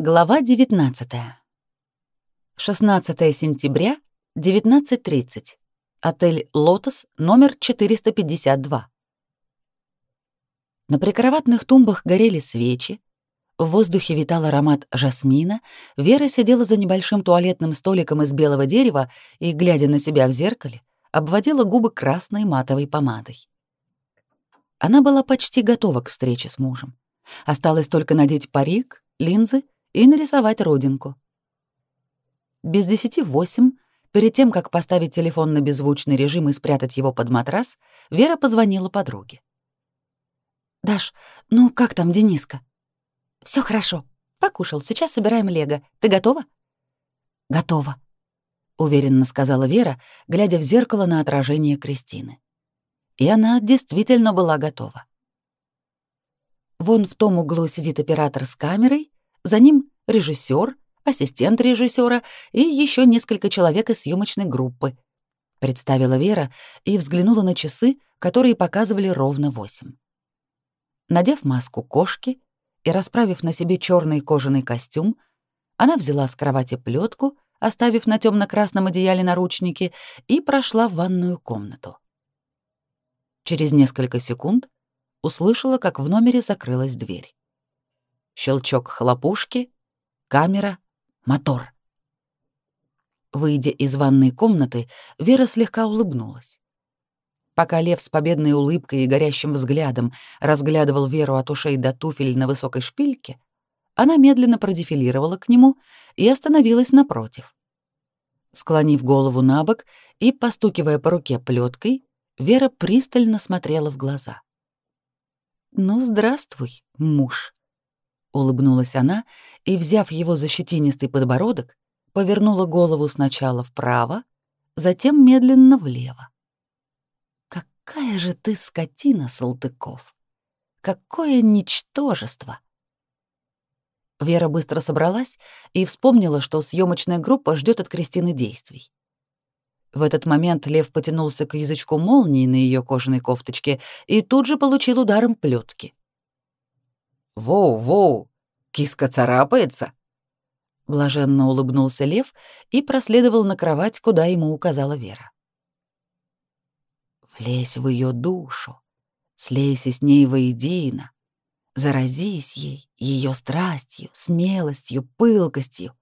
Глава 19. 16 сентября, 19.30. Отель «Лотос», номер 452. На прикроватных тумбах горели свечи, в воздухе витал аромат жасмина, Вера сидела за небольшим туалетным столиком из белого дерева и, глядя на себя в зеркале, обводила губы красной матовой помадой. Она была почти готова к встрече с мужем. Осталось только надеть парик, линзы — и нарисовать родинку. Без десяти восемь, перед тем, как поставить телефон на беззвучный режим и спрятать его под матрас, Вера позвонила подруге. «Даш, ну как там Дениска?» Все хорошо. Покушал, сейчас собираем лего. Ты готова?» «Готова», — уверенно сказала Вера, глядя в зеркало на отражение Кристины. И она действительно была готова. Вон в том углу сидит оператор с камерой, за ним режиссер, ассистент режиссера и еще несколько человек из съемочной группы. Представила Вера и взглянула на часы, которые показывали ровно восемь. Надев маску кошки и расправив на себе черный кожаный костюм, она взяла с кровати плетку, оставив на темно-красном одеяле наручники, и прошла в ванную комнату. Через несколько секунд услышала, как в номере закрылась дверь. Щелчок хлопушки, камера, мотор. Выйдя из ванной комнаты, Вера слегка улыбнулась. Пока Лев с победной улыбкой и горящим взглядом разглядывал Веру от ушей до туфель на высокой шпильке, она медленно продефилировала к нему и остановилась напротив. Склонив голову на бок и постукивая по руке плеткой, Вера пристально смотрела в глаза. «Ну, здравствуй, муж», улыбнулась она и, взяв его за щетинистый подбородок, повернула голову сначала вправо, затем медленно влево. Какая же ты скотина, Салтыков! Какое ничтожество! Вера быстро собралась и вспомнила, что съемочная группа ждет от Кристины действий. В этот момент Лев потянулся к язычку молнии на ее кожаной кофточке и тут же получил ударом плетки. «Воу-воу, киска царапается!» Блаженно улыбнулся Лев и проследовал на кровать, куда ему указала Вера. «Влезь в ее душу, слейся с ней воедино, заразись ей, ее страстью, смелостью, пылкостью».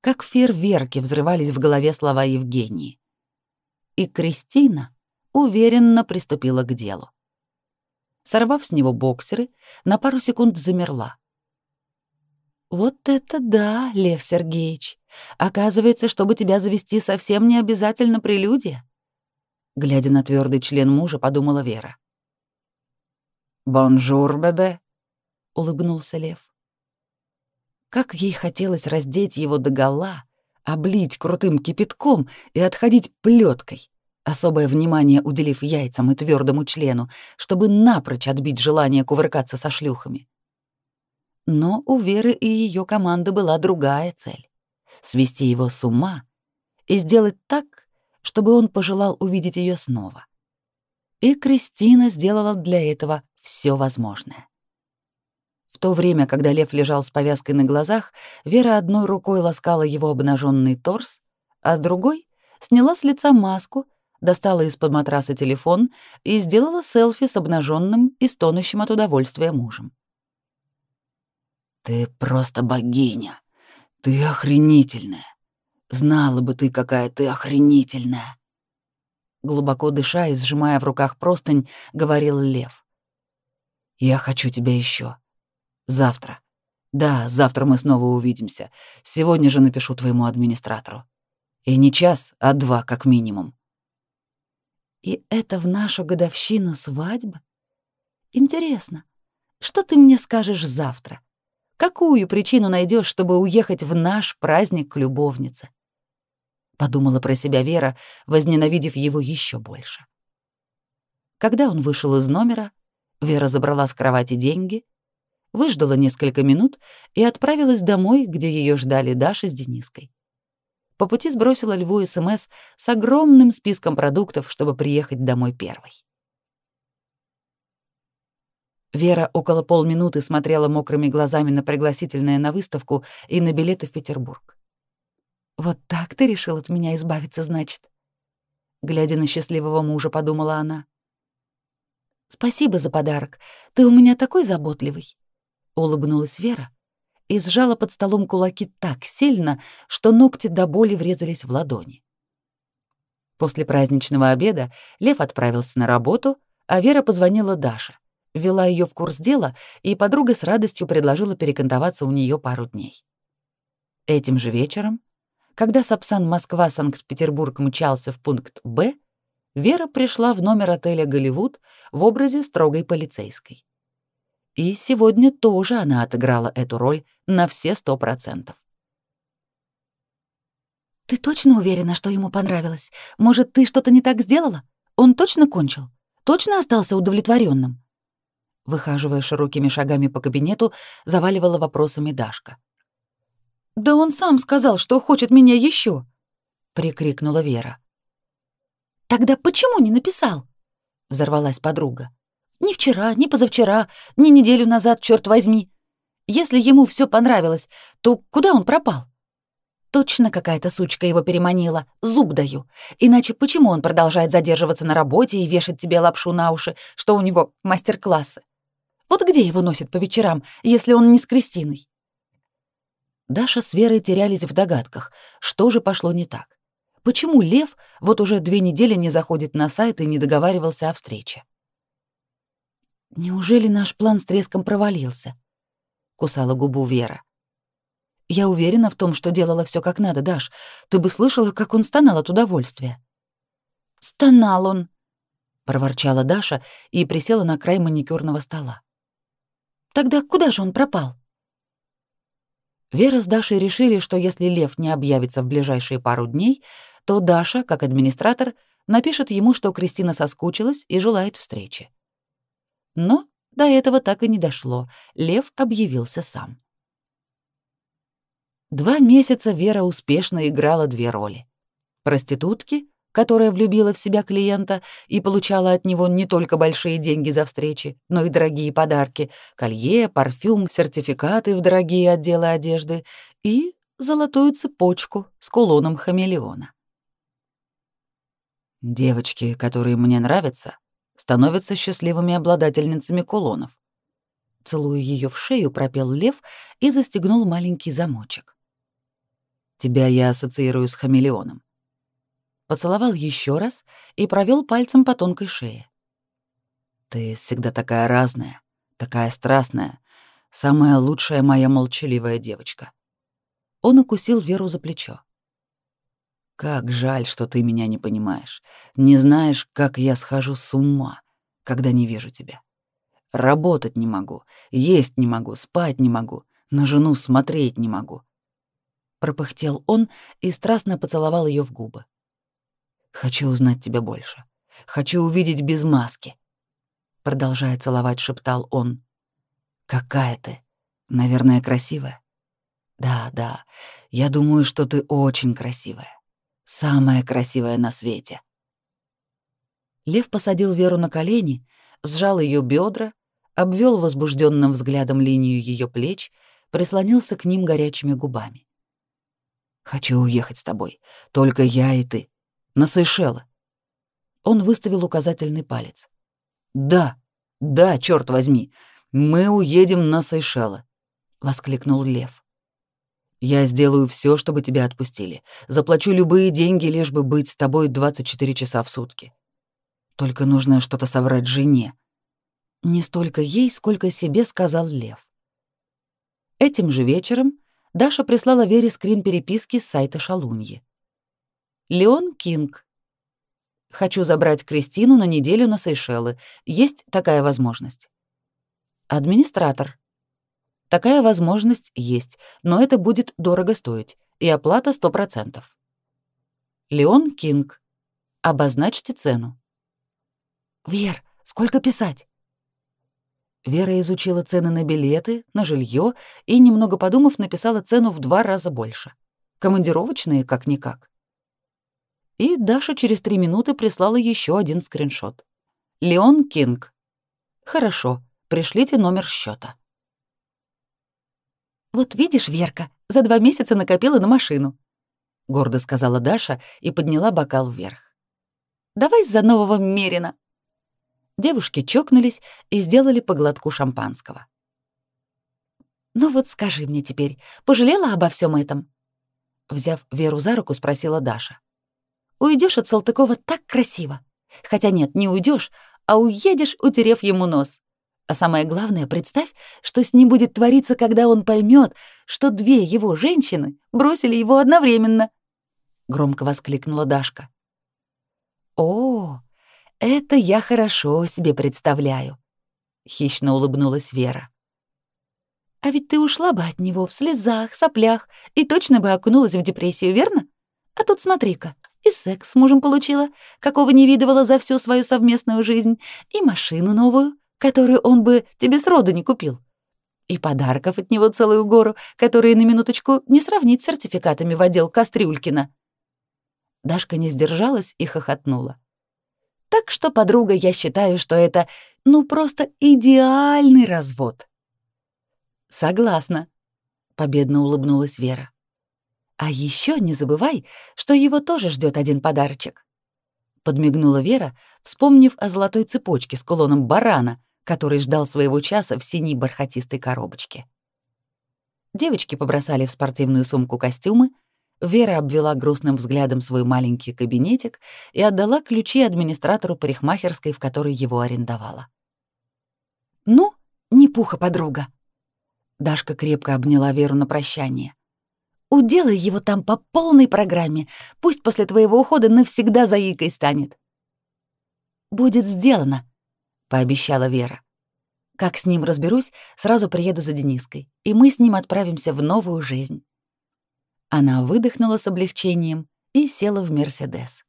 Как фейерверки взрывались в голове слова Евгении. И Кристина уверенно приступила к делу сорвав с него боксеры, на пару секунд замерла. «Вот это да, Лев Сергеевич! Оказывается, чтобы тебя завести, совсем не обязательно прелюдия!» Глядя на твердый член мужа, подумала Вера. «Bonjour, bébé!» — улыбнулся Лев. Как ей хотелось раздеть его догола, облить крутым кипятком и отходить плеткой особое внимание уделив яйцам и твердому члену, чтобы напрочь отбить желание кувыркаться со шлюхами. Но у Веры и ее команды была другая цель — свести его с ума и сделать так, чтобы он пожелал увидеть ее снова. И Кристина сделала для этого все возможное. В то время, когда Лев лежал с повязкой на глазах, Вера одной рукой ласкала его обнаженный торс, а другой сняла с лица маску достала из-под матраса телефон и сделала селфи с обнаженным и стонущим от удовольствия мужем. «Ты просто богиня. Ты охренительная. Знала бы ты, какая ты охренительная!» Глубоко дыша и сжимая в руках простынь, говорил Лев. «Я хочу тебя еще. Завтра. Да, завтра мы снова увидимся. Сегодня же напишу твоему администратору. И не час, а два как минимум. И это в нашу годовщину свадьбы? Интересно, что ты мне скажешь завтра? Какую причину найдешь, чтобы уехать в наш праздник к любовнице? Подумала про себя Вера, возненавидев его еще больше. Когда он вышел из номера, Вера забрала с кровати деньги, выждала несколько минут и отправилась домой, где ее ждали Даша с Дениской. По пути сбросила Льву СМС с огромным списком продуктов, чтобы приехать домой первой. Вера около полминуты смотрела мокрыми глазами на пригласительное на выставку и на билеты в Петербург. «Вот так ты решил от меня избавиться, значит?» Глядя на счастливого мужа, подумала она. «Спасибо за подарок. Ты у меня такой заботливый», — улыбнулась Вера и сжала под столом кулаки так сильно, что ногти до боли врезались в ладони. После праздничного обеда Лев отправился на работу, а Вера позвонила Даше, ввела ее в курс дела, и подруга с радостью предложила перекантоваться у нее пару дней. Этим же вечером, когда Сапсан Москва-Санкт-Петербург мчался в пункт «Б», Вера пришла в номер отеля «Голливуд» в образе строгой полицейской. И сегодня тоже она отыграла эту роль на все сто процентов. «Ты точно уверена, что ему понравилось? Может, ты что-то не так сделала? Он точно кончил? Точно остался удовлетворенным? Выхаживая широкими шагами по кабинету, заваливала вопросами Дашка. «Да он сам сказал, что хочет меня еще, прикрикнула Вера. «Тогда почему не написал?» — взорвалась подруга. «Ни вчера, ни позавчера, ни неделю назад, черт возьми. Если ему все понравилось, то куда он пропал?» Точно какая-то сучка его переманила, зуб даю. Иначе почему он продолжает задерживаться на работе и вешать тебе лапшу на уши, что у него мастер-классы? Вот где его носит по вечерам, если он не с Кристиной? Даша с Верой терялись в догадках, что же пошло не так. Почему Лев вот уже две недели не заходит на сайт и не договаривался о встрече? Неужели наш план с треском провалился? Кусала губу Вера. Я уверена в том, что делала все как надо, Даш. Ты бы слышала, как он стонал от удовольствия. Стонал он, проворчала Даша и присела на край маникюрного стола. Тогда куда же он пропал? Вера с Дашей решили, что если Лев не объявится в ближайшие пару дней, то Даша, как администратор, напишет ему, что Кристина соскучилась и желает встречи. Но до этого так и не дошло. Лев объявился сам. Два месяца Вера успешно играла две роли. Проститутки, которая влюбила в себя клиента и получала от него не только большие деньги за встречи, но и дорогие подарки — колье, парфюм, сертификаты в дорогие отделы одежды и золотую цепочку с кулоном хамелеона. Девочки, которые мне нравятся, становятся счастливыми обладательницами кулонов. Целуя ее в шею, пропел лев и застегнул маленький замочек. Тебя я ассоциирую с хамелеоном. Поцеловал еще раз и провел пальцем по тонкой шее. Ты всегда такая разная, такая страстная, самая лучшая моя молчаливая девочка. Он укусил Веру за плечо. Как жаль, что ты меня не понимаешь. Не знаешь, как я схожу с ума, когда не вижу тебя. Работать не могу, есть не могу, спать не могу, на жену смотреть не могу пропыхтел он и страстно поцеловал ее в губы. Хочу узнать тебя больше. Хочу увидеть без маски. Продолжая целовать, шептал он. Какая ты? Наверное, красивая. Да, да. Я думаю, что ты очень красивая. Самая красивая на свете. Лев посадил Веру на колени, сжал ее бедра, обвел возбужденным взглядом линию ее плеч, прислонился к ним горячими губами. Хочу уехать с тобой. Только я и ты. На Сейшелы. Он выставил указательный палец. Да, да, черт возьми. Мы уедем на Сейшелы, воскликнул Лев. Я сделаю все, чтобы тебя отпустили. Заплачу любые деньги, лишь бы быть с тобой 24 часа в сутки. Только нужно что-то соврать жене. Не столько ей, сколько себе сказал Лев. Этим же вечером Даша прислала Вере скрин переписки с сайта Шалуньи. Леон Кинг. Хочу забрать Кристину на неделю на Сейшелы. Есть такая возможность. Администратор. Такая возможность есть, но это будет дорого стоить, и оплата 100%. Леон Кинг. Обозначьте цену. Вер, сколько писать? Вера изучила цены на билеты, на жилье и, немного подумав, написала цену в два раза больше. Командировочные как-никак. И Даша через три минуты прислала еще один скриншот. «Леон Кинг». «Хорошо, пришлите номер счета. «Вот видишь, Верка, за два месяца накопила на машину», — гордо сказала Даша и подняла бокал вверх. «Давай за нового Мерина». Девушки чокнулись и сделали по глотку шампанского. «Ну вот скажи мне теперь, пожалела обо всем этом?» Взяв Веру за руку, спросила Даша. «Уйдешь от Салтыкова так красиво. Хотя нет, не уйдешь, а уедешь, утерев ему нос. А самое главное, представь, что с ним будет твориться, когда он поймет, что две его женщины бросили его одновременно. Громко воскликнула Дашка. О, это я хорошо себе представляю. Хищно улыбнулась Вера. А ведь ты ушла бы от него в слезах, соплях и точно бы окунулась в депрессию, верно? А тут смотри-ка, и секс с мужем получила, какого не видывала за всю свою совместную жизнь, и машину новую, которую он бы тебе сроду не купил. И подарков от него целую гору, которые на минуточку не сравнить с сертификатами в отдел Кастрюлькина. Дашка не сдержалась и хохотнула. Так что, подруга, я считаю, что это, ну, просто идеальный развод. Согласна, победно улыбнулась Вера. А еще не забывай, что его тоже ждет один подарочек. Подмигнула Вера, вспомнив о золотой цепочке с кулоном барана, который ждал своего часа в синей бархатистой коробочке. Девочки побросали в спортивную сумку костюмы, Вера обвела грустным взглядом свой маленький кабинетик и отдала ключи администратору парикмахерской, в которой его арендовала. «Ну, не пуха, подруга!» Дашка крепко обняла Веру на прощание. «Уделай его там по полной программе, пусть после твоего ухода навсегда заикой станет». «Будет сделано», пообещала Вера. Как с ним разберусь, сразу приеду за Дениской, и мы с ним отправимся в новую жизнь. Она выдохнула с облегчением и села в Мерседес.